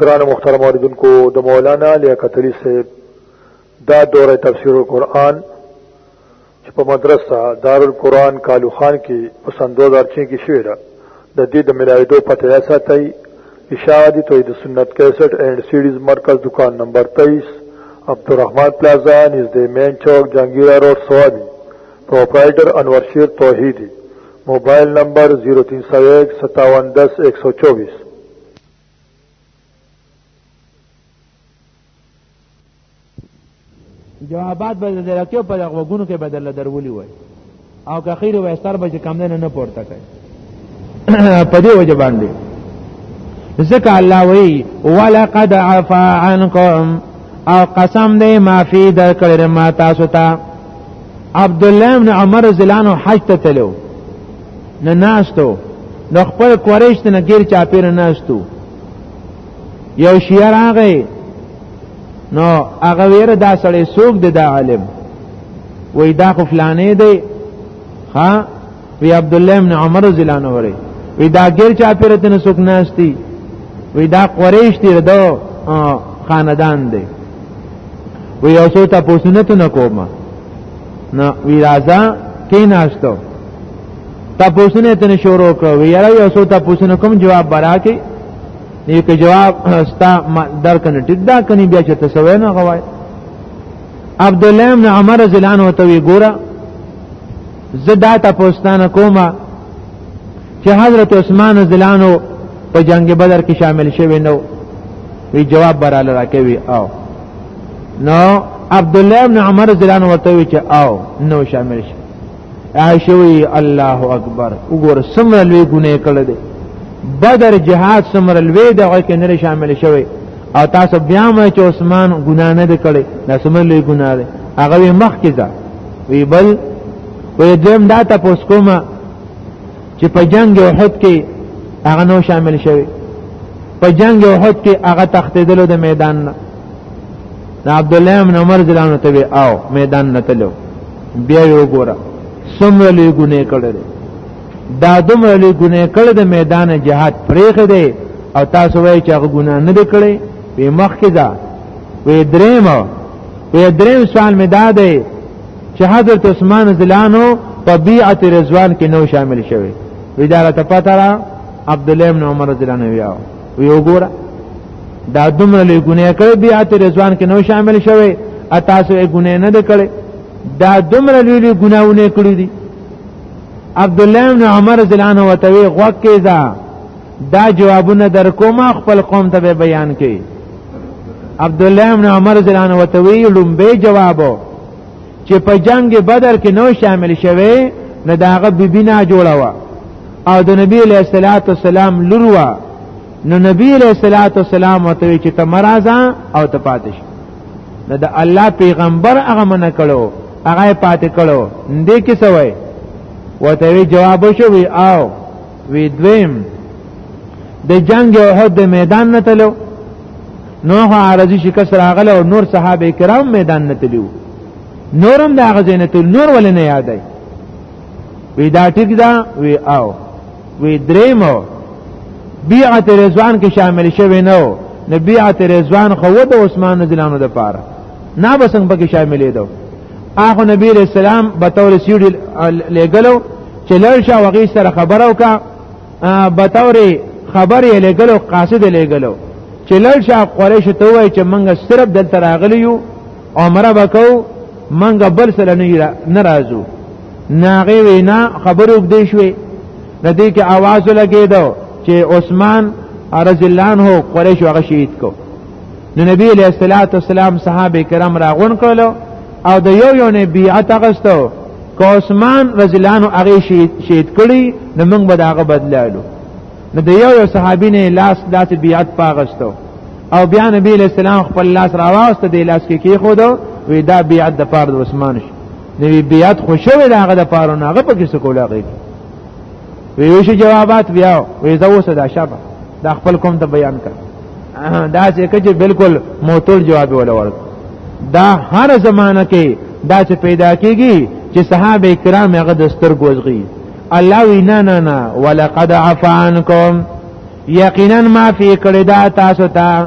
گران مخترم آردن کو دا مولانا لیا قتلی سے دا دور تفسیر القرآن چې په مدرسه دارالقرآن کالو خان کې په سن 2006 کې شوې ده د دې د ملاویدو پته یا ساتي اشاعتی توحید سنت 61 اینڈ سیډیز مرکز دکان نمبر 23 عبدالرحمن پلازا نږدې مین چوک جنگیرا روډ سوابي پرپرایټر انور شیر توحیدی موبایل نمبر 03015710124 جوابات به درکیو په غوګونو کې بدل درولي وای او که خیر وای سر به کم نه نه پورته کوي په دې وجه باندې ځکه الله وی ولقد عفا عنكم او قسم دې معافي درکړې ما تاسو ته عبد الله ابن عمر زلانو حج ته تلو نه ناشتو نو خپل قریش ته نګیر چا پیر ناشتو یو شیعه راغی نو هغه ویره دا سړی سوق دی دا عالم وای دا خو فلانه دی ها وی عبد الله ابن عمر رضی الله عنه وره وی دا غیر چا پیرته نه سوک ناشتي وی دا قریش دی دا خاندان دی وی یو څو ته پوښتنه ته نکوم نه وی راځه کې ناشته تا پوښتنه ته شروع کړ وی یاره یو څو ته پوښتنه کوم جواب برا کې نه کې جواب ستا درکنه ټیټ دا کني بیا چې تاسو نه غواړئ عبد الله بن عمر زلان وتوي ګوره زدا ته پوستانه کومه چې حضرت عثمان زلانو په جنگ بدر کې شامل شوی نو وی جواب براله راکوي او نو عبد الله بن عمر زلانو ورته وی چې او نو شامل شي عائشوی الله اکبر وګور سمره لوی ګناه کړل دي بدر جهاد سمره لوی دغه کې نه شامل شوی او تاسو بیا مې چې عثمان ګناه نه کړی دا سمره لوی ګناه ده هغه مخ کې ده وی بل وی دیم دا تا پوس کومه چې په جنگ احد کې هغه نو شامل شوی په جنگ احد کې هغه تختیدلو د میدان نه د عبد الله بن عمر جلانو ته وی او میدان نه تلو بیا یو ګوره سمره لوی ګناه کړل دا دومره لوی ګناه کړل د میدان جهاد پرېخ دی او تاسو وایئ چې هغه ګناه نه دی کړی په مخ کې دا وی درېمه وی دریم سوال می دا دی چې حضرت عثمان زلانو په بیعت رضوان کې نو شامل شوی وی دا راته پته را عبد الله بن عمر زلانو ویاو وی وګوره دا دومره لوی ګناه کړې بیعت رضوان کې نو شامل شوی اتاسو یې ګناه نه کړې دا دومره لوی لوی ګناونه کړې دي عبد الله بن عمر زلانو وتوی غوکه ځا دا جوابونه در کوم خپل قوم ته به بیان کړي عبد الله بن عمر زلان وتوی لومبه جوابو چې په جنگ بدر کې نو شامل شوه نه داغه بیبی نه جوړه وا او د نبی له صلوات والسلام لوروا نو نبی له صلوات والسلام وتوی چې تمرازا او تپاتش نه د الله پیغمبر هغه من کړو هغه پاتې کړو دې کې سوې وتوی جواب شوی او وی دویم د جنگ احد د میدان نه تلو نو هغه عارضی شکست راغله او نور صحابه کرام میدان نه تلو نورم دا غزینه تل نور ول نه یادای وی دا ټیک دا وی او وی دریمو بیعت رضوان کې شامل شوی نو نو بیعت رضوان خو د عثمان رضی الله عنه د پاره نه بسنګ پکې شاملې دو اخو نبی رسول الله به تور سیډ لګلو چې لړ شا وغي سره خبره وکا به تور خبر یې لګلو قاصد لګلو چې لړ شا قریش ته وای چې منګه صرف دلته راغلی یو عمره وکاو منګه بل سره نه ناراضو ناغه وینا خبر وګدې شوې د دې کې आवाज لګېدو چې عثمان رضی الله عنه قریش هغه شهید کو نو نبی علیہ الصلوۃ والسلام صحابه کرام راغون کړلو او د یو یو نه بیعت غستو کو عثمان رضی الله عنه هغه شهید کړي نو موږ به داغه بدلالو نو د یو یو صحابي نه لاس داسې بیعت پاغستو او بیا نبی علیہ السلام خپل لاس راوست د لاس کې کې خو دو وی دا بیعت د پاره د عثمان شي نو بیعت خوشوي داغه د پاره نه هغه پکې سکولاږي ویوش جوابات بیا وی دا اوس دا شابه دا خپل کوم ته بیان کړ دا چې کجه بالکل موتول جواب ولا ورک دا هر زمانہ کې دا چې پیدا کیږي چې صحابه کرام هغه د سترګوزغي الله وینا نه نه ولقد عفا عنکم یقینا ما فی کړه دا تاسو ته تا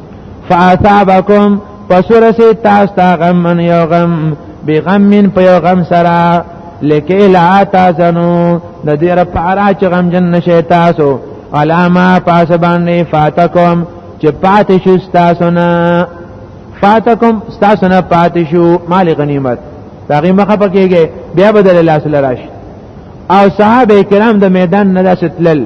فاصابکم پسور سی تاسو ته غم من یو غم بی غم من په یو غم سره لکه لا تاسنو د دې را پارا چې غم جن نشي تاسو علاما پاس باندې فاتکم چې پات شو تاسو نه فاتکم تاسو نه پات شو مال غنیمت داغه مخه پکېږي بیا بدل الله صلی الله علیه او صحابه کرام د میدان نه داستلل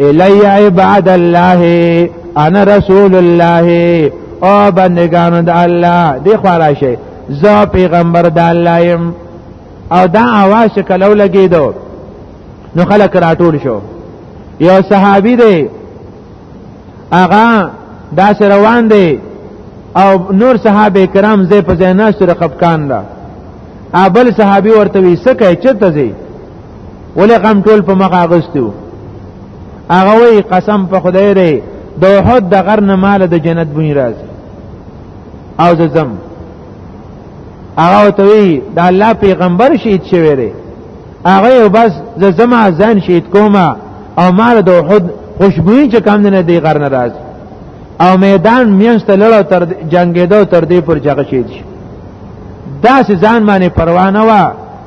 الی عباد الله انا رسول الله او بندگانو د الله دی خورا شي زه پیغمبر د الله يم او دا आवाज کلو لګیدو نو خلک راټول شو یو صحابي دی اغا دا روان دی او نور صحابه کرام زې په ځای ناس سره خپکان ده ابل صحابي ورته وی سکه چته زی ولې قام ټول په مخ اغستو هغه وی قسم په خدای دی د وحد د غر نه مال د جنت بونی راځي او د زم هغه ته وی د الله پیغمبر شهید شوی دی هغه بس د زما ځان شهید کومه او مال د وحد خوشبوئی چې کم نه دی غر نه راځي او میدان میانست لړو تر جنگیدو تر دې پر جګه شهید شي دا سې ځان باندې پروانه وا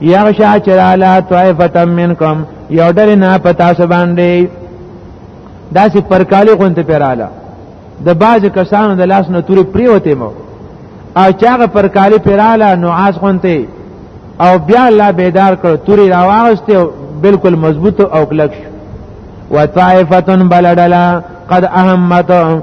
یغشا چرالا طائفه منکم یو ډل نه پتا سو باندې داسې پرکالی غونت پیراله د باز کسانو د لاس نه تورې پریوته مو او چاغه پرکالی پیراله نو آس غونته او بیا الله بیدار کړ تورې راوغسته بالکل مضبوط او کلک شو وطائفتن بلدلا قد اهمتهم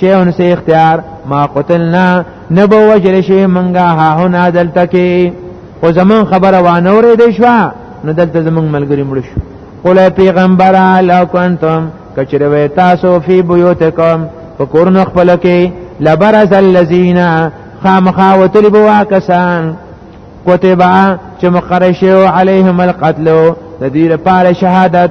شیون سی اختیار ما قتلنا نبو وجل شی منگا ها هنا دلتا کی خو زمون خبره وانوری دی شوا نو دلتا زمون ملگری مړ شو قل پیغمبر لو کنتم کچره وی تاسو فی بیوتکم فکورن خپل کی لبرز الذین خامخاوتل بوا کسان کتبا چې مقرشه علیهم القتل د دې لپاره شهادت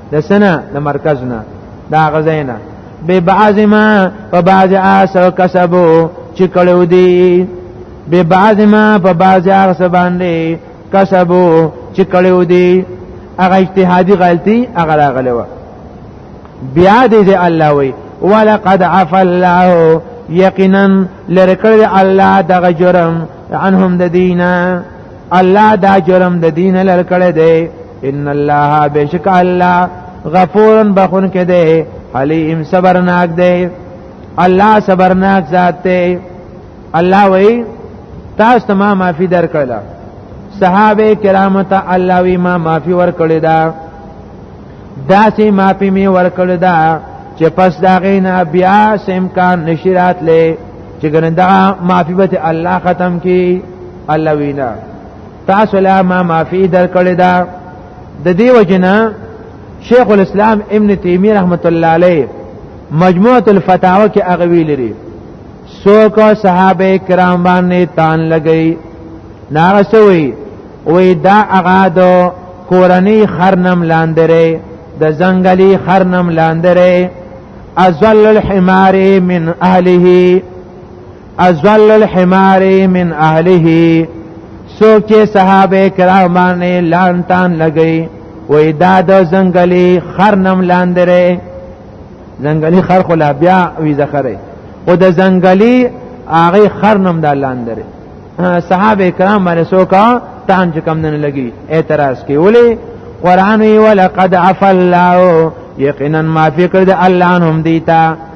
د سنه د مرکز نه دا غزینا به بعض ما په بعض اسو کسبو چې کړو دي به بعض ما په بعض اسو باندې کسبو چې کړو دي هغه اجتهادي غلطي هغه راغلی و بیا دې الله وی ولقد عفا الله یقینا لرکړ الله دغه جرم عنهم د دینه الله دا جرم د دینه لرکړ دی ان الله بشک الله غفور بخون کې دی حلیم صبرناک دی الله صبرناک ذات دی الله وی تاسو ته ما معافي درکړه صحابه کرام ته الله وی ما معافي ورکړه دا داسې معافي می ورکړه دا چې پس دا غینا بیا سمکان نشرات لې چې ګنده معافي به الله ختم کی الله وینا تاسو لا ما معافي درکړې ده د دې وجنه شیخ الاسلام ابن تیمیه رحمت الله علیه مجموعه الفتاوا کې هغه ویل لري څوک صحابه کرام باندې تان لګئی نارسوي وې دا هغه د کورنۍ خرنم لاندره د زنګلی خرنم لاندره ازل الحمار من اهله ازل الحمار من اهله سوک چې صحابه کرام باندې لانتان لګي وې دا د زنګلي خر نم لاندره زنګلي خر خو لا بیا وی زخره او د زنګلي هغه خر نم د لاندره صحابه کرام باندې سوکا تان چې کم نه لګي اعتراض کوي ولې قران وی ولقد عفا الله یقینا ما فکر د الله انهم دیتا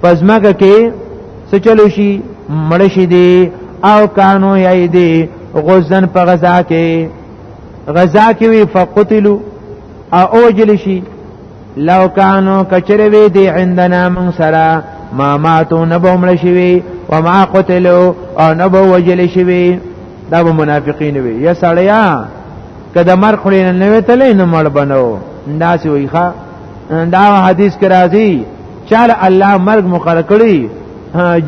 پس مګه کې څه چلو شي مړ شي دي او کانو یې دي غزن په غزا کې غزا کې وی فقتلوا او اوجل شي لو کانو کچره وی دي عندنا من سرا ما ماتو نبو مړ شي وی وما قتلوا او نبو وجل شي وی دا به منافقین وی یا سړیا کده مر خړې نه وتلې نه مړ بنو دا سی وی ښا دا حدیث کې راځي چاله الله مرګ مقرر کړی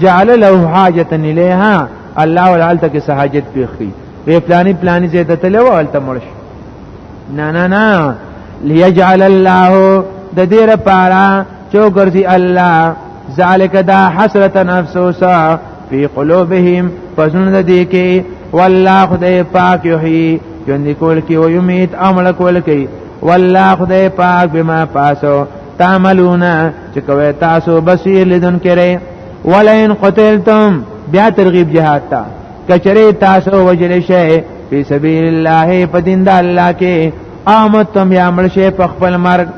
جعل له حاجت الیها الله ولعلته کې سحاجت پیخی وی پلانی پلانی زه ته تلو ولته مرش نه نه نه ليجعل الله د دې لپاره چې ګرځي الله ذالک دا حسرت افسوسا فی قلوبهم فزن د دې کې والله خدای پاک یحیی ژوند کول کې او یمیت عمل کول کې والله خدای پاک بما پاسو تعملون چې کوي تاسو بصیر لیدون کړي ولئن قتلتم بیا ترغیب جهاد ته کچره تاسو وجل شي په سبیل الله په دین د الله کې آمدتم یا مړ شي په خپل مرګ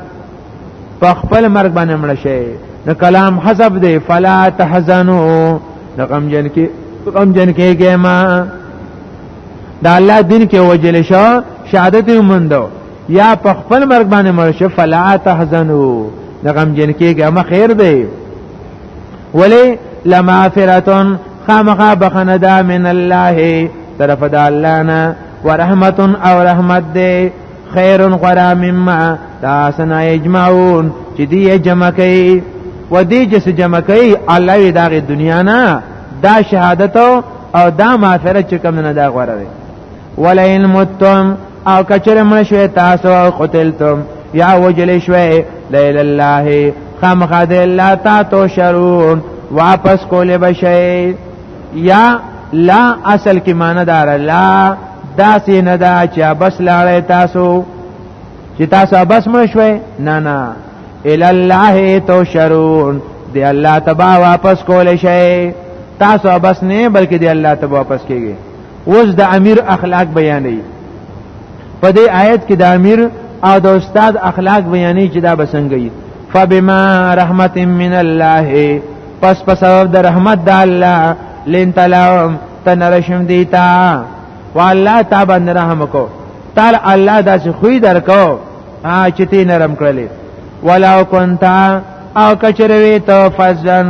په خپل مرګ باندې مړ شي نو کلام حسب دی فلا تحزنوا نو غم جن کې غم جن کې ګما دا الله دین کې وجل شو شهادت موندو یا په خپل مرګ باندې مړ شو فلا تحزنوا لغم جن کېږي ما خیر دی ولی لمغفرتون خامخا بخنه دا من الله طرف د الله نه ورحمت او رحمت دی خیر غرا مما تاسنا اجمعون چې دی جمع کوي و دې چې جمع کوي الله یې دغه دنیا نه دا شهادت او دا مغفرت چې کوم نه دا غوړه ولئن متم او کچر مړ شوی تاسو او قتلتم یا وجل شوی لیل الله خامخا د الله تا تو شرون واپس کول بشي یا لا اصل کې معنی دار لا داسې نه دا چې بس لاړې تاسو چې تاسو بس مړ شوي نه نه ال الله تو شرون دی الله تبا واپس کول شي تاسو بس نه بلکې دی الله تبا واپس کیږي اوس د امیر اخلاق بیانې په دې آیت کې د امیر او د استاد اخلاق بیانې چې دا بسنګي فبما رحمت من الله پس په سبب د رحمت د الله لین تلاوم تنرشم دیتا والله تا باندې رحم کو تعالی الله داسې خوې درکو چې تی نرم کړلې ولو کنتا او کچروي تو فزن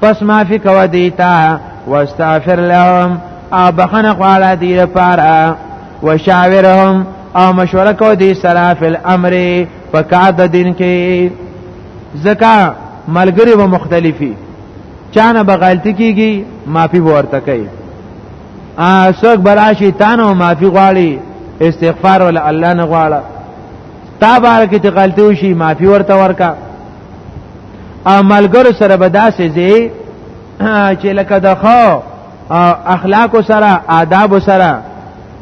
پس معافی کوا دیتا واستغفر لهم او بخنه غواړه دی لپاره وشاورهم او مشوره کو دی سره فل امر په کار د دین کې زکا ملګری و مختلفی چانه به غلطی کیږي معافی ورته کوي ا څوک براشي تانه معافی غواړي استغفار ول الله نه غواړه تا بار کې غلطی وشي معافی ورته ورکا عملګر سره به داسې زی چې لکه د خو اخلاق سره آداب سره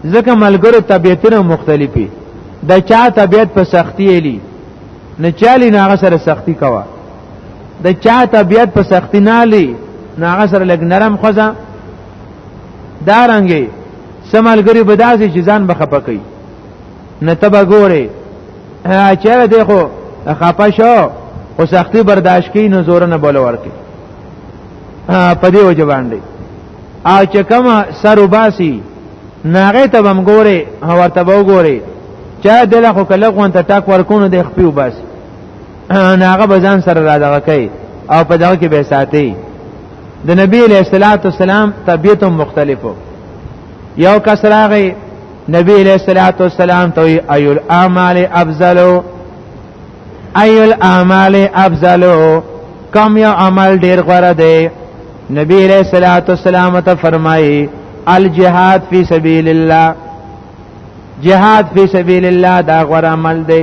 ځکه ملګرو طبیعتونه مختلفي د چا طبیعت په سختی الی نه چالی ناغه سره سختی کوا د چا طبیعت په سختی نه الی ناغه سره لګ نرم خوځه دارنګي سملګری بداسي چې ځان بخپکې نه تبه ګوره چیرې دی خو خپه شو خو سختی برداشت کی نو زور نه بوله ورکی په دې وجه باندې او چې کوم سر وباسي ناغه ته بم ګوري او ورته به ګوري چا دله خو کله غون ته ټاک ورکونه د خپل وباس ناغه بزان سره را دغه کوي او په دغه کې به ساتي د نبی علیہ الصلوۃ والسلام طبیعت مختلفو یو کس راغی نبی علیہ الصلوۃ والسلام ته ایو الاعمال افضل ایو الاعمال افضل کم یو عمل ډیر غوړه دی نبی علیہ الصلوۃ والسلام ته فرمایي الجهاد فی سبیل الله جهاد فی سبیل الله دا غوړه عمل دی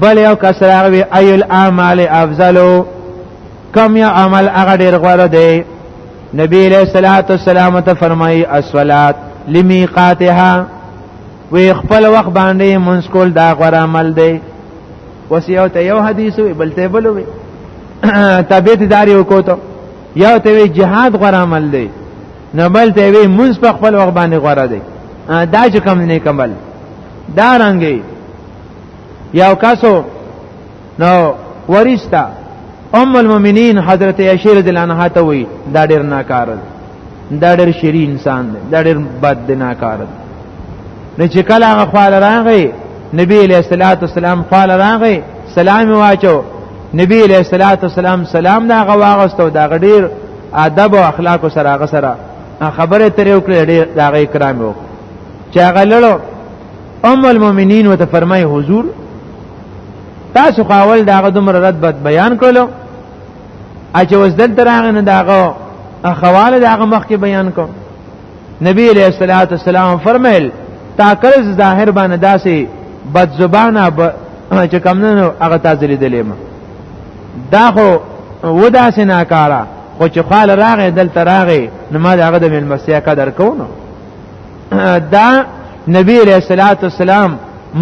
بل یو کس راغوي ایو الاعمال افضل کم یو عمل هغه ډیر غوړه دی نبی علیہ الصلوۃ والسلام ته فرمایي الصلات لمیقاتها وی خپل وخت باندې منځ کول دا غوړه عمل دی وس یو ته یو حدیث وی بل ته بل وی تابعت داری وکوتو یو ته وی جهاد غوړه عمل دی نه بل ته وی منځ په خپل وخت باندې غوړه دی دا چې کم نه کمل دا رنګي یو کسو نو ورستا ام المؤمنین حضرت عائشہ رضی الله عنها ته وی دا ډیر ناکار دا ډیر شری انسان دی دا ډیر بد دی ناکار دی نو چې کله هغه خال راغی نبی علیہ الصلوۃ والسلام خال راغی سلام واچو نبی علیہ الصلوۃ والسلام سلام دا هغه واغستو دا ډیر ادب او اخلاق سره هغه سره خبره ترې وکړه ډیر دا غي کرام وکړه چې هغه لړو ام المؤمنین وته فرمای حضور تاسو خاول داغه دومره رد بد بیان کړو اچ اوس دلته راغی نه داغه اخواله داغه مخ کې بیان کو نبی علیہ الصلوۃ والسلام فرمایل تا کله ظاهر باندې داسې بد زبانه ب... چې کم نه هغه تاسو لیدلې ما دا خو و داسې ناکاره خو چې خال راغې دلته راغې نو ما داغه د ملمسیا قدر کوو دا نبی علیہ الصلوۃ والسلام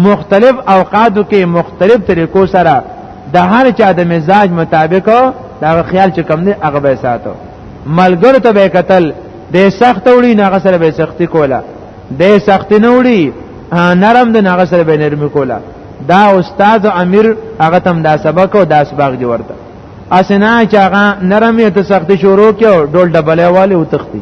مختلف اوقاتو کې مختلف طریقو سره د هر چا د مزاج مطابق دا خیال چې کم دی هغه به ساتو ملګرو ته به قتل د سخت وړي نه غسر به سختی کوله د سخت نه وړي نرم د نه غسر به نرمي کوله دا استاد امیر هغه تم دا سبق او دا سبق دی ورته اسنه چې هغه نرمه ته سختی شروع کړي ډول ډبلې والي او تختی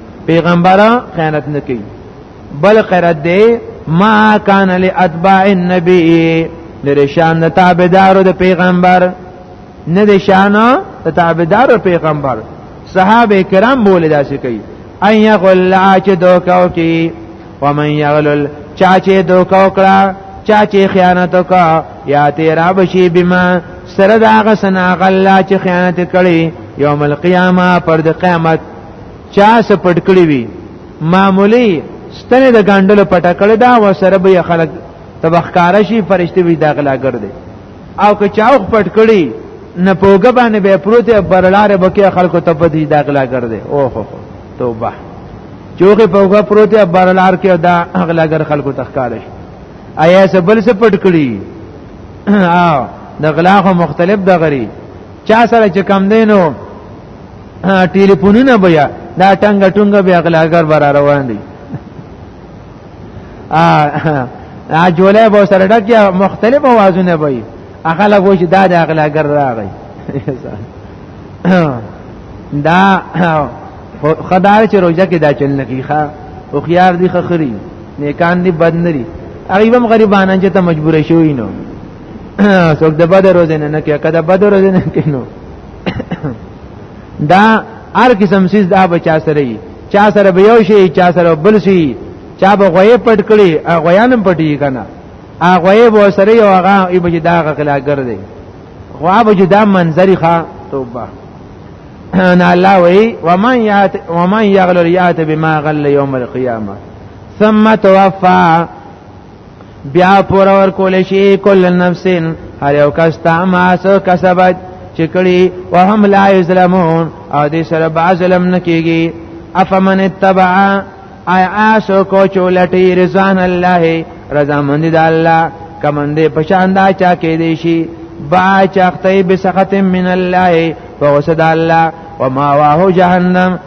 پیغمبره خیانت نه کوي بل خیرت دی ما کان لاتباع النبی لري شان د تابعدارو د پیغمبر نه د شان د تابعدارو پیغمبر صحابه کرام بوله داسې کوي ان یغل چې دوکاو کی ومن یغل چا چې دوکاو کړه چا چې خیانت وکړه یا تیرا بشی بما سره دا غسنا غلا چې خیانت کړي یوم القیامه پر د قیامت چا څه پټ کړی وي معمولی ستنه د ګاندلو پټ کړی دا و سره به خلک تبخکار شي فرشتي وي دا غلا ګر دي او که چا خو پټ کړی نه پوګه باندې به پروت برلار بکې خلکو ته پدې دا غلا ګر دي اوه هو توبه چوغه پوګه پروت برلار کې دا غلا ګر خلکو تخکار شي آیا سبل څه پټ کړی او د غلا خو مختلف د غری چا سره چې کم دینو ټلیفونونه بیا دا ټنګ ټنګ بیا غلاګر بر روان دي ا جولای به سره ډک یا مختلف اوازونه به هغه لګو چې دا د غلاګر راغی دا خدای چې روزه کې دا چل نکی ښا او خيار دي خخري نیکان دي بدنري هغه هم غریبانان چې ته مجبور شوی نو څوک د بدر روزه نه کوي کله بدر روزه نه کوي نو دا هر قسم سیز دا بچا سره وي چا سره به یو شي چا سره بل شي چا به غوې پټ کړي غویانم پټي کنه هغه به سره یو هغه ای به دا غلا ګرځي خو به دا منظری ښا توبه ان الله وی ومن یات ومن یغلل یات بما غل یوم القیامه ثم توفى بیا پور ور کول شي کل نفس هر یو کس ته ما سو کسبت چې کړي وهم لا یظلمون او دې سره با ظلم نکېږي افمن اتبع ای آسو کو چولټی رضوان الله رضا مند د الله کمن دې پشان دا چا کې دی شي با چاخته بسخط من الله فوسد الله وما واه جهنم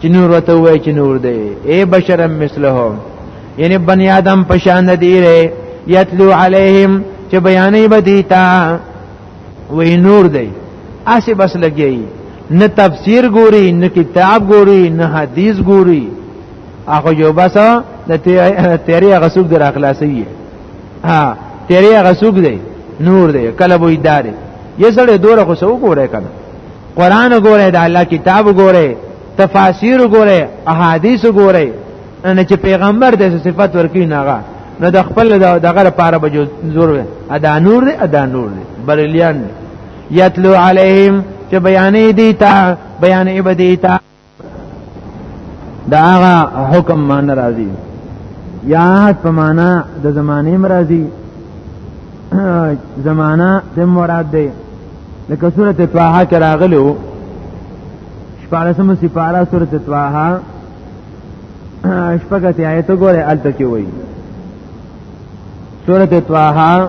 چې نور وته وای چې نور دی اے بشرم مثلهم یعنی بنی آدم پشان دی ری یتلو علیهم چې بیانې بدی تا وې نور دی اسی بس لګی نه تفسیر ګوري نه کتاب ګوري نه حدیث ګوري هغه یو بس د تیری هغه سوق در اخلاصي ها تیری هغه سوق دی نور دی کله وې دار یې سره دوره خو سو ګوره کنه قران وګوره د الله کتاب وګوره تفاسیر وګوره احادیث وګوره نه چې پیغمبر د صفات ورکی ناغه نو د خپل دغه لپاره به زور وي ادا نور دی ادا نور دی بریلیان یتلو علیهم چې بیانې دیتا بیانې بدیتا دا هغه حکم مان راضی یا عهد په معنا د زمانه مرضی زمانہ د مراد دی لکه سورته طه کې راغلو شپارسمه سپارا سورته طه شپږته آیت ګوره الته کې وایي سورته طه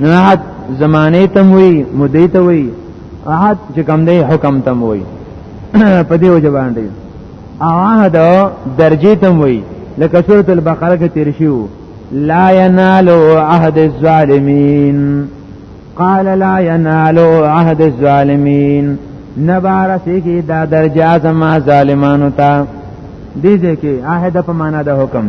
نو عهد زمانه تم وی مدې ته وی عهد چې کوم دی حکم تم وی په دې وجه باندې عهد درجه تم وی لکه سوره البقره کې تیر شو لا ينال عهد الظالمين قال لا ينال عهد الظالمين نبارسی کی دا درجه زما ظالمانو ته دې ځکه عهد په معنا د حکم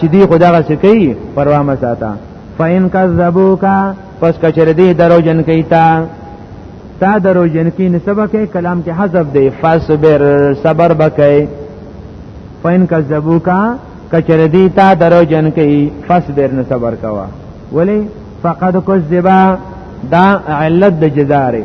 چې دی خدای څه کوي پروا مې ساته فین کذبوکا پس کچر دی درو جن کوي تا تا درو جن کې نسبه کې کلام کې حذف دی فصبر صبر بکې فین کذبوکا کچر دی تا درو جن کوي فصبر نه صبر کوا ولی فقد کذبا دا علت د جزاره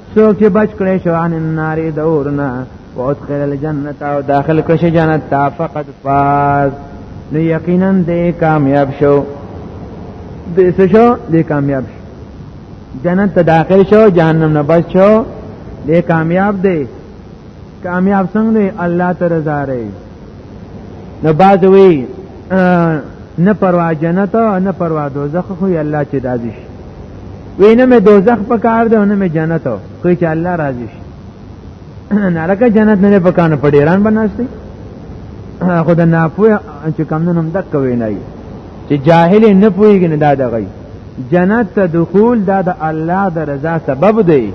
څوک چې بچ کړي شو ان النار دورنا وادخل الجنه او داخل کړي شو جنت تا فقط فاز نو یقینا دې کامیاب شو دې څه شو دې کامیاب شو جنت ته داخل شو جهنم نه بچ شو دې کامیاب دی کامیاب څنګه دی الله تعالی زاره نو بعد وی نه پروا جنت او نه پروا دوزخ خو یې الله چې راضي شي وینه مې دوزخ په کار ده نه مې جنت او خو چې الله راضي شي نه لکه جنت نه په کانه په ډیران بناستي خو د ناپوه چې کم نه هم دک کوي نه چې جاهل نه پويږي نه دا دغی جنت ته دخول دا د الله د رضا سبب دی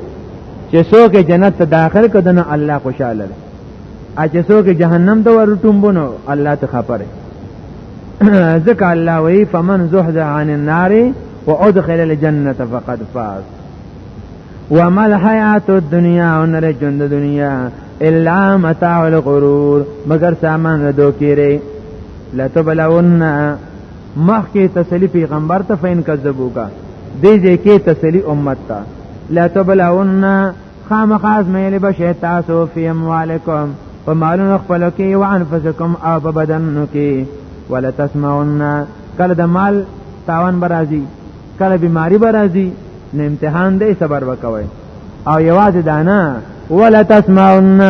چې څوک جنت ته داخل کړي نو الله خوشاله اچې څوک جهنم ته ورټومبونو الله ته خبره ځکه الله وی فمن زحزح عن النار وادخل الجنه فقد فاز وما الحیات الدنیا انره ژوند دنیا الا متاع الغرور مگر سامان د دوکیره لتبلون مخکې تسلی پیغمبر ته فین کذبوکا دې دې کې تسلی امت ته لتبلون خامخاز مېلې به شي تاسو فی اموالکم په مالونو خپلو کې او انفسکم او په بدنونو کې ولا تسمعون کله د مال تاوان برازي کله بیماری برازي نه امتحان دی صبر وکوي او یوازې دانا ولا تسمعون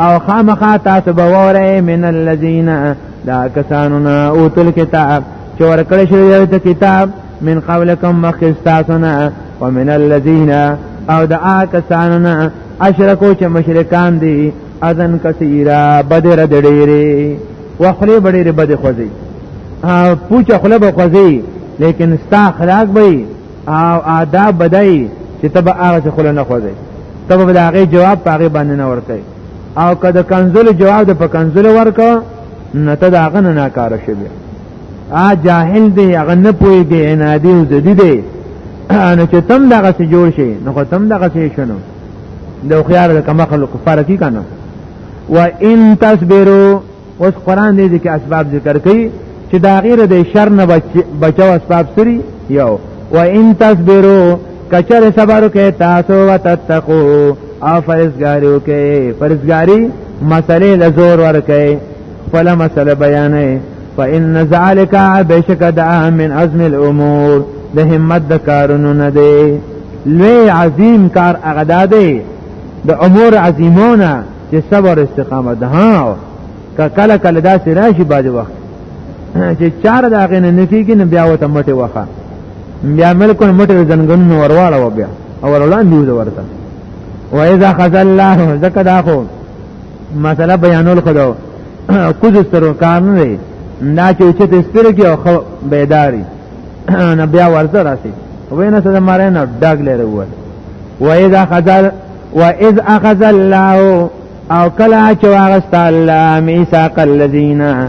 او خامخا تاسو به وره من الذين دا کسانو نه اوتل کتاب چې ورکړی شوی د کتاب من قولکم مخکستاسونا ومن الذین او د آکسانونا اشرکو چې مشرکان دي اذن کثیرا بدر دړيري وخلي بډيري بد خوځي او پوچا خله به خوځي لیکن ستا اخلاق به او آداب بدای چې تب هغه خله نه خوځي تب به هغه جواب پاغه باندې نه ورته او کله کنزل جواب د په کنزل ورکا نه ته دا غنه ناکاره شي ا جاهل دی هغه نه پويږي انادي او زدي دی نو چې تم دغه څه جوړ شي نو خو تم دغه څه شنو د خيار د کما خلق کفاره کی کنه و ان تصبروا اوس قران دې کې اسباب ذکر کړي چې دا غیر د شر نه بچو اسباب سری یو و ان تصبروا کچر صبر کې تاسو وتتقو او فرزګاریو کې فرزګاری مسلې لزور ور کې خپل مسله بیانې فإن ذلك بشک دعا من عزم الأمور د همت د کارونو نه دی لوی عظیم کار هغه دی د امور عظیمونه چې صبر استقامت ده ها کله کله دا سره شي باج وخت چې چار دا غنه نکیږي نه بیا وته مټه وخه بیا ملکونه مټه زنګنونه ورواړه و بیا او ورولان دی ورته و اذا خذ الله زکه دا خو مسله بیانول خدو کوز سترو کار نه دی دا چې چې تستر کې او خو بیداری نه بیا ورته راسي وینه سره مارای نه ډاګ لري وای و اذا اخذ و اذ اخذ الله او کلا چې واغست الله میثاق الذین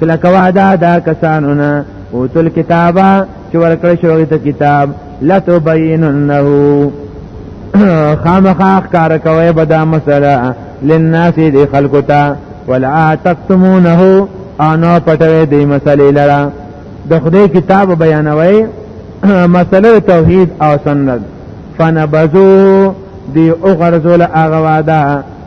کله کوا دا دا کسانو نه او تل کتابه چې ورکړ شو ته کتاب لتبیننه خامخا کار کوي بدا مسله للناس دي خلقتا ولا تكتمونه انا پټوي دي مسلې لرا د خدای کتاب بیانوي مسله توحید او سنت فنبذو دی او غرزول اغوادا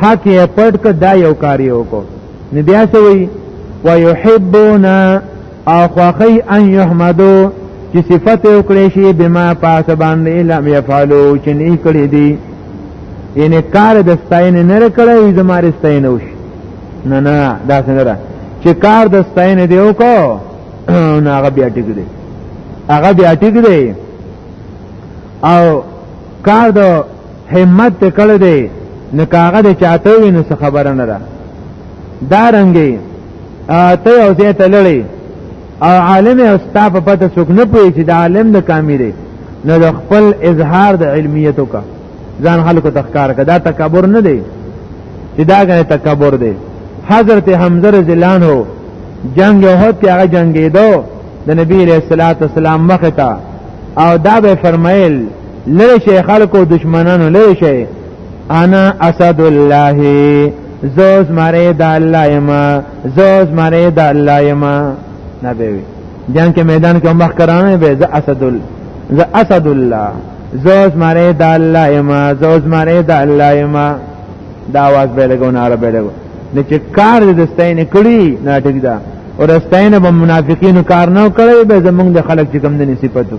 حق یې پټ کړ دا یو کار یې وکړو نو بیا څه وایي ويحبون او خوخی ان یحمدو چې صفت وکړي شي بما پاس باندې لم يفعلوا چې نه کړی دي یعنی کار د ستاین نه کړی وي زماره ستاین وش نه نه دا څنګه ده چې کار د ستاین دی وکړو نه هغه بیا ټیک دی هغه بیا ټیک دی او کار د همت کړه دی نه کاغه د چاته وي نو څه خبره نه ده دا رنګي ته او زه ته لړی او عالم او ستا په پته څوک نه پوي چې د عالم د کامی دی نو د خپل اظهار د علمیت وکا ځان خلکو تخکار کړه دا تکبر نه دی چې دا غنه تکبر دی حضرت حمزه رضی الله عنه جنگ احد کې هغه جنگیدو د نبی رسول الله صلی الله علیه وسلم مخ ته او دا به فرمایل لری شي خلکو دشمنانو لری شي انا اسد الله زوز مری د الله یما زوز مری د الله یما نبی وی جنگ کې میدان کې مخ کرانه به ز اسد ال ز اسد الله زوز مری د الله یما زوز مری د الله یما دا واز به لګو نه عرب به لګو نه چې کار دې ستاینه کړی نه ټیک دا او ستاینه به منافقینو کار نه کړی به زمونږ د خلک چې کم دني صفاتو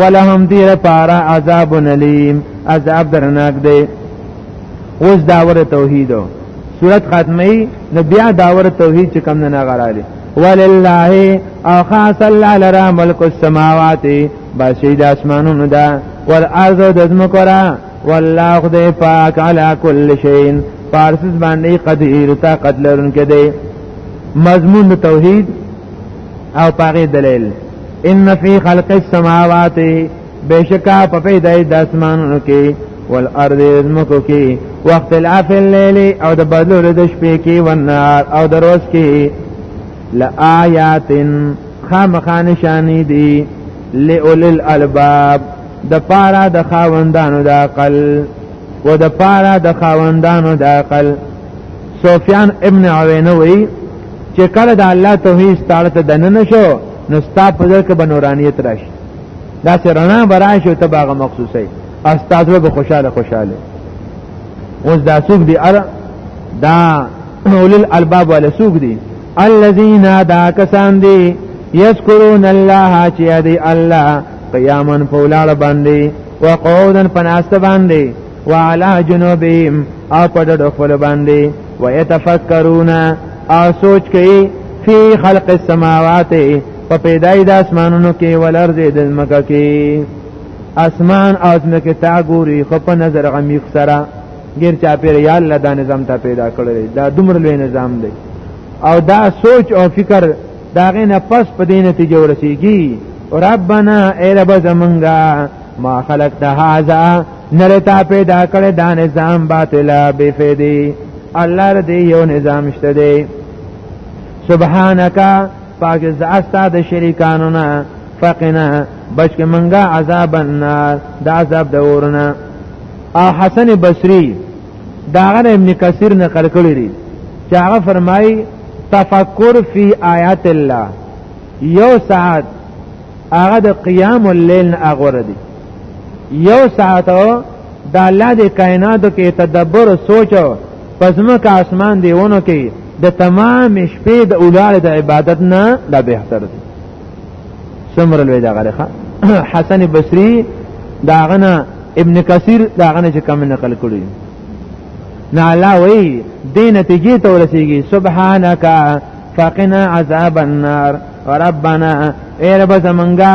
ولهم دی لپاره عذاب نلیم عذاب درناک دی اوس داور توحید سورت ختمی نو بیا داور توحید چې کم نه غرالی ولله او خاص الله لرا ملک السماوات بشی د اسمانونو دا والارض د زمکو را والله خدای پاک علی کل شیء پارسز باندې قدیر طاقت لرونکي دی مضمون توحید او پاره دلیل ان فی خلق السماوات بشکا په پیدای د اسمانونو کې والارض ازمکو کې واختلاف الليل او د بدلول د شپې کې والنهار او د ورځ کې لآیات خامخا نشانی دي لئول الالباب د پارا د خاوندانو د عقل و د پارا د خاوندانو د عقل سفیان ابن عوینه وی چې کله د الله توحید ستاره ته دننه شو نو ستا په ځل کې بنورانیت راشي دا چې رڼا براشي او ته باغه مخصوصي استاد به خوشاله خوشاله اوس دا سوق دی ار دا اول الالباب ولا سوق دی الذين دا کسان دی یذكرون الله چې دی الله قیاما فولاړ باندې وقعودا پناست باندې وعلى جنوبهم او په ډډو خپل باندې ويتفکرون او سوچ کوي فی خلق السماوات په پیدای د اسمانونو کې ولرځ د مکه کې اسمان او ځمکه تا ګوري خو په نظر عمیق سره غیر چا پیر یا الله دا نظام ته پیدا کړی دا دومره لوی نظام دی او دا سوچ او فکر دا غینه پس په دې نتیجه ورسیږي ربنا ای رب زمونږه ما خلقت هذا نرتا پیدا کړی دا نظام باطلا بی فیدی الله دې یو نظام شته دی سبحانك پاک زاستا د شریکانو نه فقنا بچ کې منګه عذاب النار د عذاب د اورنا او حسن بصری داغه ابن کثیر نقل کړی دی چې هغه فرمایي تفکر فی آیات الله یو ساعت هغه د قیام الليل نه اغور دی یو ساعت د الله د کائناتو کې تدبر او سوچ پس مکه اسمان دیونو کې د تمام شپې د اولاد د عبادت نه دا بهتر دی سمر لوی دا غره حسن بصری دا غنه ابن کثیر دا غنه چې کم نقل کړی نه الله وی د نتیجې ته ورسیږي سبحانك فقنا عذاب النار ربنا اے رب زمنګا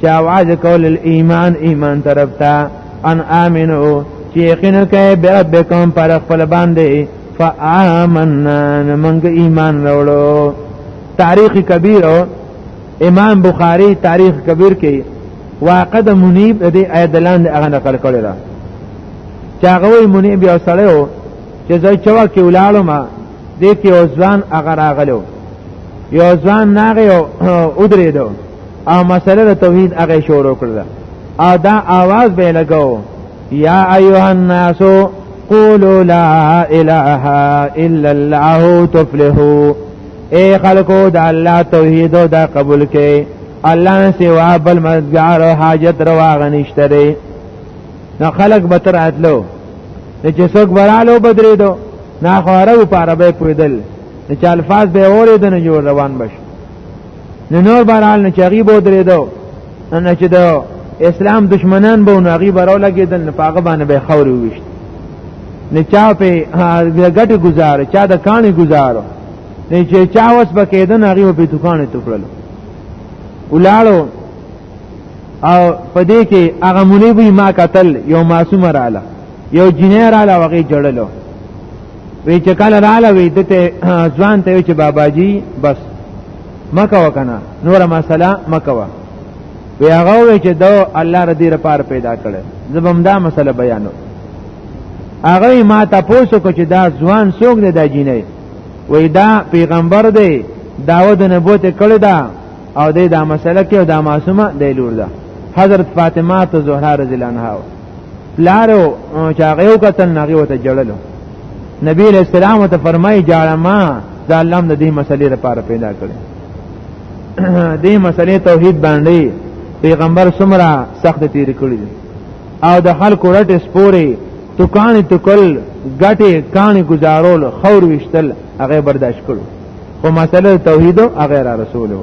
چې आवाज کول ایمان ایمان طرف ته ان امنو چې یقین کوي به به کوم پر خپل باندې فآمنا موږ ایمان راوړو تاریخ کبیر امام بخاری تاریخ کبیر کې واقع د منیب د ایدلان د هغه نقل کړی دا چې هغه وی منیب یو سړی و چې زه چوا کې ولاړو ما دې کې اوزوان هغه راغلو یو ځوان ناغه او درې دو او مسله د توحید هغه شروع کړل او دا आवाज به لګاو یا ایها الناس قولوا لا اله الا الله تفلحوا اے خلقو د الله توحید او دا قبول کړي الله نه سوا بل مدګار او حاجت روا غنشته دی نو خلق به تر اتلو چې څوک برالو بدریدو نه خو عربو په عربی پویدل چې الفاظ به اوریدنه جوړ روان بشي نو نور بهرحال نه چاغي به درېدو نه چې د اسلام دشمنان به ناغي برو لګېدل نه پاغه باندې به خورې وشت نه چا په ګټه گزار چا د کانې گزارو نه چې چا وس بکېدل ناغي په دکان ته کړل ولاړو او پدې کې هغه مونږ به ما قتل یو معصوم رااله یو جنیر علا وغی جړلو وی چې کله رااله وی دته ځوان ته چې بابا جی بس مکه وکنه نور مسله مکه وا وی هغه وی چې دو الله ردی لپاره پیدا کړي زبم دا مسله بیانو هغه ما تاسو کو چې دا ځوان څوک دی دا جینې وی دا پیغمبر دی داوه د نبوت کړی دا او د دا مسله کې دا معصومه دی لور ده حضرت فاطمه ته زهرا رضی الله عنها لارو چې هغه یو کتل نه غو ته جړلو نبی علیہ السلام ته فرمایي جاړه ما دا الله د دې مسلې لپاره پیدا کړی دې مسلې توحید باندې پیغمبر سمرا سخت تیر کړی او د خلکو رټ سپوري توکان توکل غټي کان گزارول خور وشتل هغه برداشت کړو خو مسله توحید او غیر رسول و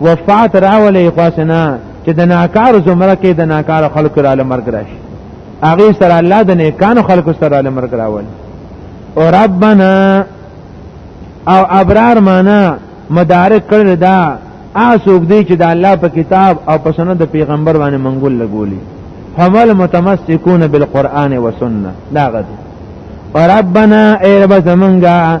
وفات راولې خواسنا چې د ناکار زمره کې د ناکار خلکو را لمرګ راشي هغه سره الله د نیکانو خلکو سره لمرګ راول او ربنا او ابرار معنا مدارک کړل دا اسوک دی چې د الله په کتاب او په سنت د پیغمبر باندې منګول لګولي حمل متمسکون بالقران والسنه دا غد ربنا ای رب زمونږه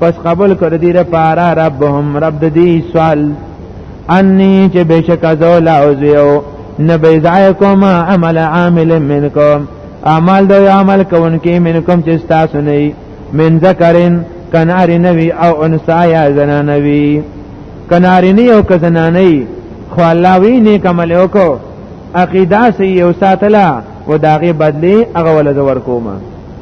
پس قبول کړ دې را پارا ربهم رب د دې سوال انی چې بشک زولا او زیو نبی ځای کوم عمل عامل منکم اعمال دو عمل کوونکې منکم چې تاسو نه من ذکرین کناری نوی او انسا یا زنانوی کناری نه او کزنانوی خو الله وی نیک عمل وکړو عقیده سی یو ساتلا و داغه بدلی هغه ولز ورکوما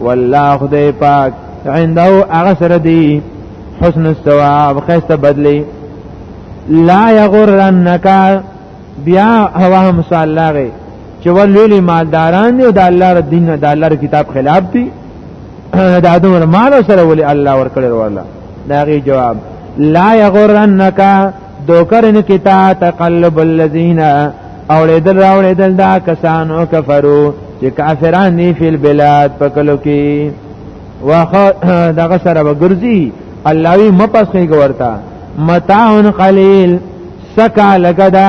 والله خدای پاک عنده هغه سره دی حسن الثواب خسته بدلی لا یغرنک بیا هوا هم صالحه چې ولولي مالداران دی او د الله ر دین د الله ر کتاب خلاف دی د ادم مال سره ولي الله ور کړی ولا دا غي جواب لا یغرنک دوکرن کتا تقلب الذین او لیدل راوړې دل دا کسانو کفرو چې کافران دی فی البلاد پکلو کې واخه دغه سره وګرځي الله وی مپسې ګورتا متاع قلیل سکا لګدا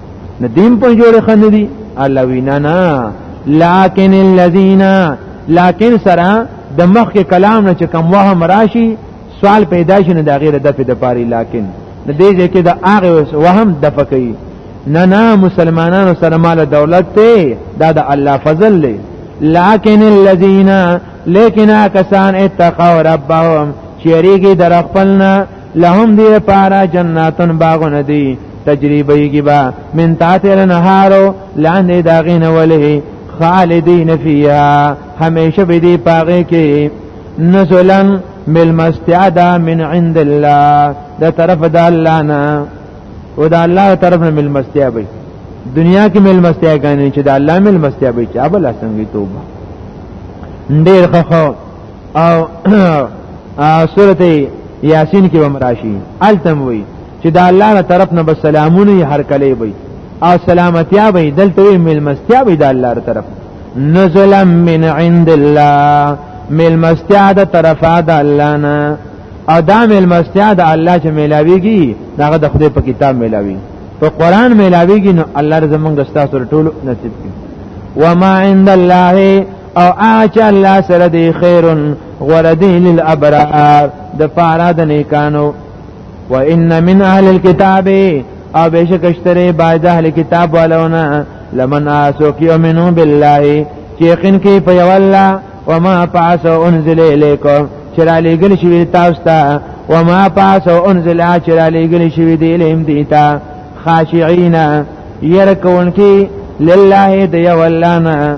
نه دین په جوړ خنه دي الله وینا نه لکن الذين لکن سره د مخ کې کلام نه چې کم وهم راشي سوال پیدا شي نه د غیر د په د پاري لکن د دې ځکه د هغه وهم د فکې نه نه مسلمانانو سره مال دولت ته دا د الله فضل دی لکن الذين لیکن کسان اتقوا ربهم چیرېږي در خپلنا لهم دی پارا جناتن باغونه دی تجربه کی با من تحت النهارو لاندې داغین وله خالدین فیها همیشه به دی پاغه کې نزلن ملمستعدا من عند الله دا طرف د الله نه او دا الله طرف نه ملمستیا به دنیا کې ملمستیا غانې چې دا الله ملمستیا به چې ابل څنګه توبه ډیر خو او سورته یاسین کې هم راشي التم وی چې د الله تر طرف نه بس سلامونه هر کله وي او سلامتیا به دلته وي ملمستیا به د الله تر طرف نزلا من عند الله ملمستیا د طرفه د الله نه او دا ملمستیا د الله چې ملاویږي داغه د خدای په کتاب ملاوي په قران ملاویږي نو الله زمونږ ستاسو ټول نصیب کړي وما عند الله او اچ الله سره دی خیرن غردی للابرار د پارا د نیکانو و ان من اهل الكتاب او بشکشتره بعد اهل کتاب ولونه لمن اسوک یؤمنو بالله چې یقین کې په یو الله وما پاس انزل الیکم چرا لګل شوی تاسو ته وما پاس انزل چرا لګل شوی دی لهم دیتا خاشعینا يرکون کی لله دی ولانا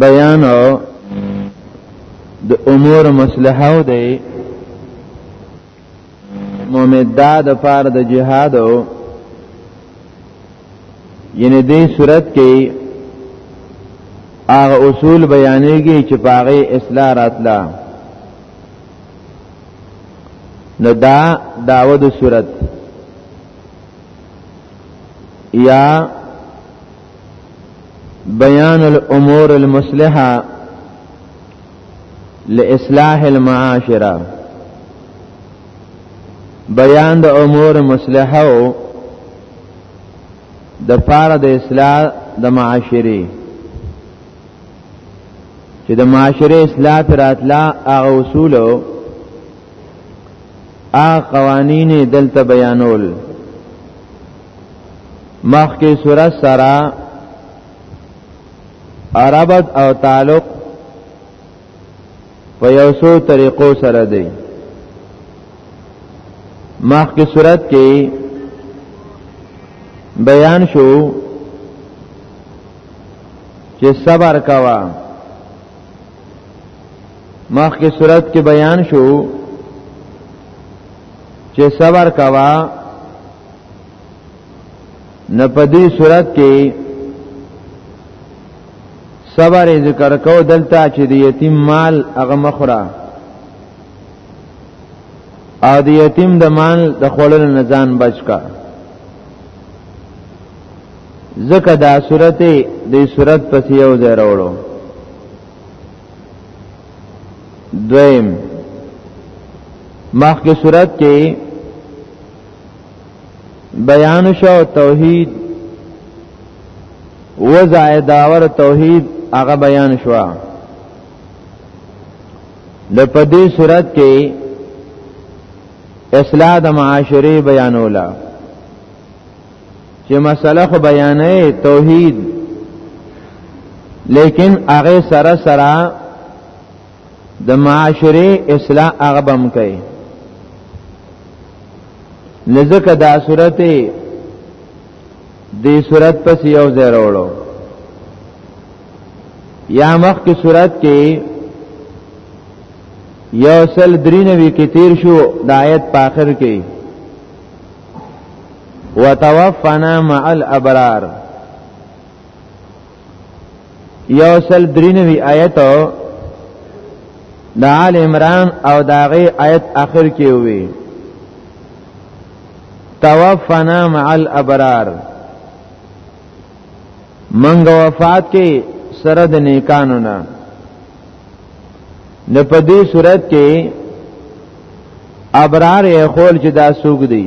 بیان د امور مصلحه دی مومدا د پار د جهاد یعنی دې صورت کې هغه اصول بیانېږي چې پاغه اصلاح راتلا نو دا داوه د صورت یا بیان الامور المصلحه لاصلاح المعاشره بیان د امور مصلحه او د پاره د اصلاح د معاشري چې د معاشري اصلاح پر اتلا هغه اصول او هغه قوانين دلته بیانول مخ کې سورہ سرا عربت او تعلق په یو څو طریقو سره دی مخ کې صورت کې بیان شو چې صبر کوا مخ کې صورت کې بیان شو چې صبر کوا نه په دې صورت کې صبر ذکر کو دلته چې د یتیم مال هغه مخره او د یتیم د مال د خولل نه ځان بچ کا ځکه دا صورت د صورت پس یو ځای راوړو دویم مخکې صورت کې بیان شو توحید وضع داور توحید هغه بیان شو د پدې صورت کې اصلاح د معاشره بیانولا چې مسله خو بیانې توحید لیکن هغه سره سره د معاشره اصلاح هغه بم کوي لزکه دا صورت دی صورت پس یو ځای وروړو یا مخ کی صورت کې یو سل درینوی کې تیر شو د آیت په آخر کې وتوفنا مع الابرار یو سل درینوی آیت د آل عمران او داغه آیت آخر کې وی توفنا مع الابرار منګ وفات کې سره د نیکانو نه نه په دې صورت کې ابرار یې خول چې دا سوق دی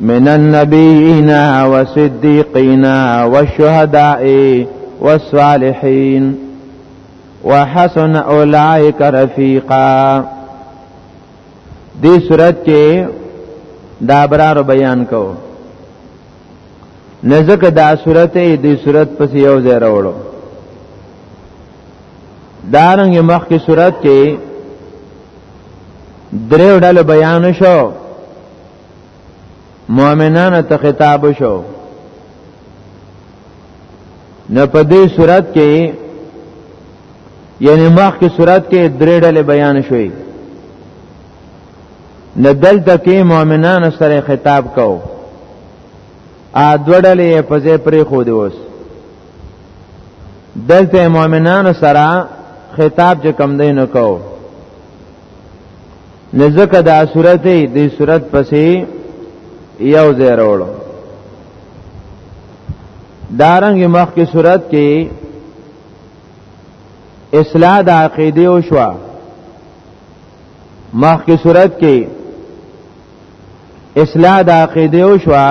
من النبیین و صدیقین و شهدائی و صالحین و حسن اولائک رفیقا دی صورت کې دا ابرار بیان کو نزک دا صورت دی صورت پس یو ځای راوړو دارنګ مخ کی صورت کې دریو ډلو بیان شو مؤمنانو ته خطاب شو نو په دې صورت کې یعنی مخکې صورت کې درې ډلې بیان شوې نه دلته کې مؤمنانو سره خطاب کو ا دوړلې په ځای پرې خو دی اوس دلته مؤمنانو سره خطاب چې کم دینو کو نزدک دا صورت دی صورت پسې یو ځای راوړو دارنګ مخ کې صورت کې اصلاح د عقیده او شوا مخ کې صورت کې اصلاح د عقیده او شوا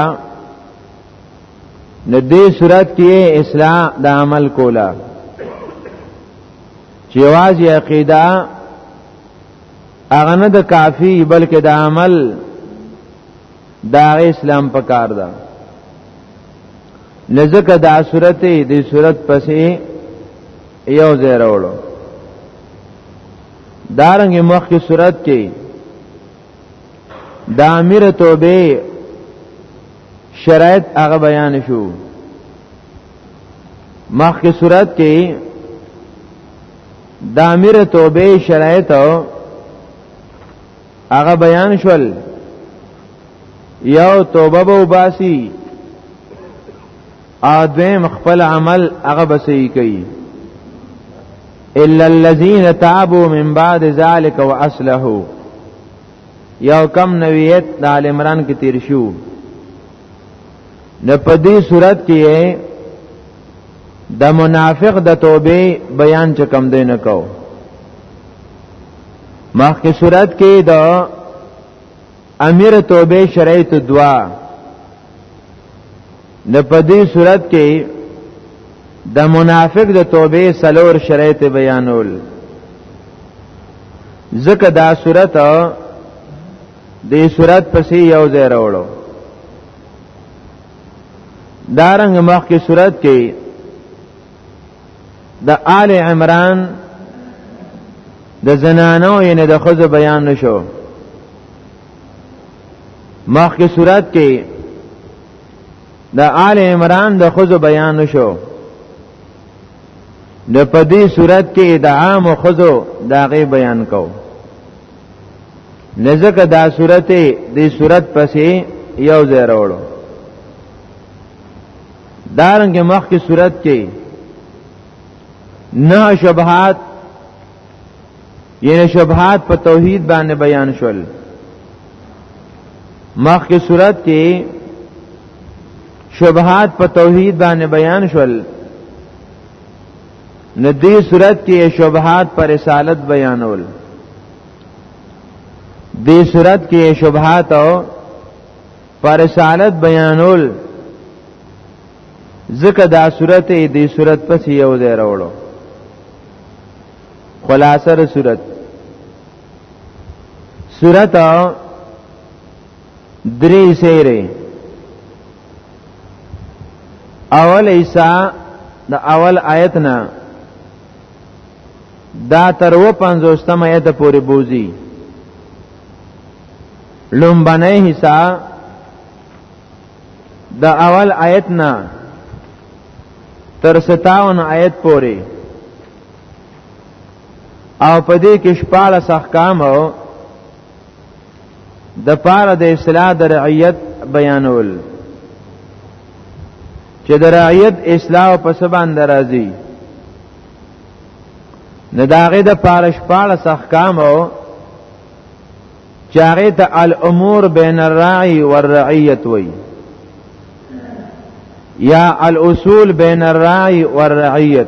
نو دې صورت کې اصلاح د عمل کولا چې واځي عقیده هغه نه د کافی بلکې د عمل دا اسلام پکار ده لزکه دا صورت دی صورت پسې یو ځای راوړو دارنګ مخ کی صورت کې دا امیر توبه شرایط هغه بیان شو مخ کی صورت کې د امیر توبه شرایط هغه بیان شول یو توبه به وباسي ادم خپل عمل هغه بسې کوي الا الذين تابوا من بعد ذلك واصلحوا یو کم نویت د آل عمران کې تیر شو نه په دې صورت کې د منافق د توبې بیان چې کم دی نه کو مخکې صورت کې د امیر توبې شرایط دوا د پدې صورت کې د منافق د توبې سلور شرایط بیانول ځکه دا صورت دې صورت پسې یو ځای راوړو دارنګ مخ کې صورت کې د آل عمران د زنانو یعنی د خزو بیان نشو مخ کې صورت کې د آل عمران د خزو بیان نشو د پدی صورت کې د عام خزو داغه بیان کوو نزدکه دا صورت دی صورت پسې یو ځای راوړو دارنګ مخ کی صورت کې نه شبهات یعنی شبهات په توحید باندې بیان شول مخ کی صورت کې شبهات په توحید باندې بیان شول نو دې صورت کې شبهات پر رسالت بیانول دې صورت کې شبهات او پر رسالت بیانول ځکه دا صورت دې صورت پس یو دی راوړو خلاصه صورت صورت درې سیره اول ایسا د اول آیت نه دا تر و پنځوستم آیت پورې بوزي لومبنه حصہ د اول آیت نه تر 57 آیت پورې او په دې کې شپاله احکام او د پاره د اصلاح د رعیت بیانول چې د رعیت اصلاح په سبا اندرازي نه داغه د پاره شپاله سخکام او چاغه ته الامور بین الراعی والرعیت وی یا الاصول بین الراعی والرعیت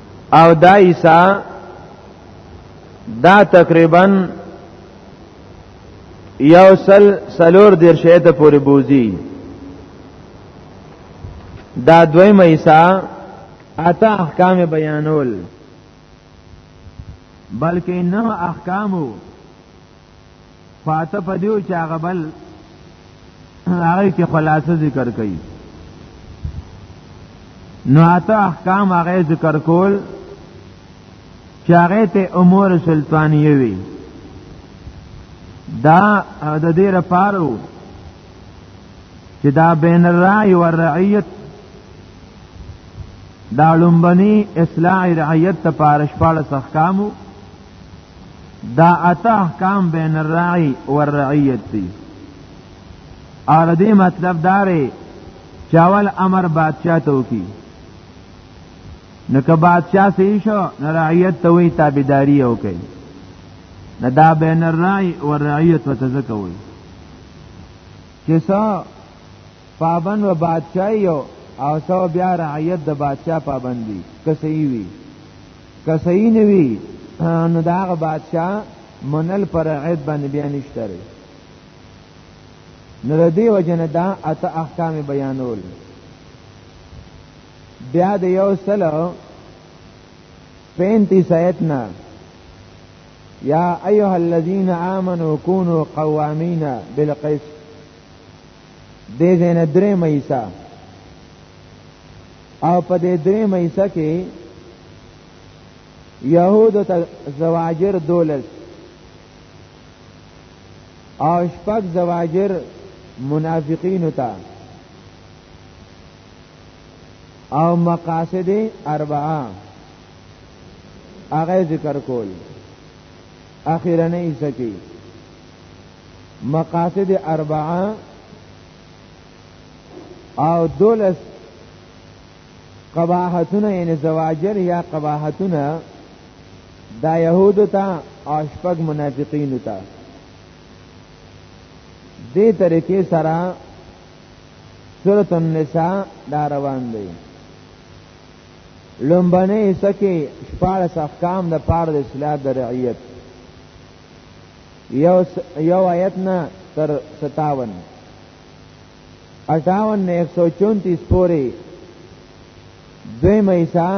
او دا عیسی دا تقریبا یو سل سلور دیر شهید پوری بوزی دا دوی میسا اتا احکام بیانول بلکې نه احکامو فاته په دیو چې هغه بل هغه کې خلاصه ذکر کړي نو اته احکام هغه ذکر کول چې هغه ته امور سلطانیه وي دا د دې لپاره چې دا بین الرای و الرعیت دا لومبني اصلاح رعیت ته پارش پاله احکامو دا اته احکام بین الرعی والرعیت دی اور دی مطلب داره چاول امر بادشاہ تو کی نو که بادشاہ سی شو نو رعیت ته وی تابعداری او کوي نه دا بین الرعی و رعیت و تزکه وی چې سا پابند و بادشاہ یو او سا بیا رعیت د بادشاہ پابندی کسی وی که صحیح نه وي نو دا هغه بادشاه منل پر عیب باندې بیا نشته لري نو د دې وجنه دا اته احکام بیانول بیا د یو سلو 35 آیت نه یا ایها الذین آمنوا کونوا قوامین بالقسط دې زنه درې مېسا او په دې درې مېسه کې يهودو ته زواجر دولس او شپږ زواجر منافقین ته او مقاصد اربعه هغه ذکر کول اخیرنه ایسه کې مقاصد اربعه او دولس قباحتونه یعنی زواجر یا قباحتونه دا یهودو ته او شپږ منافقینو ته دې طریقې سره سورۃ النساء دا روان دی لومبنه سکه شپاره احکام د پار د اصلاح د رعیت یو یو آیت نه تر 57 58 نه 134 پورې دوی مېسا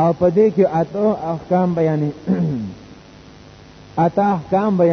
او په دې کې اته احکام بیانې اته احکام بیان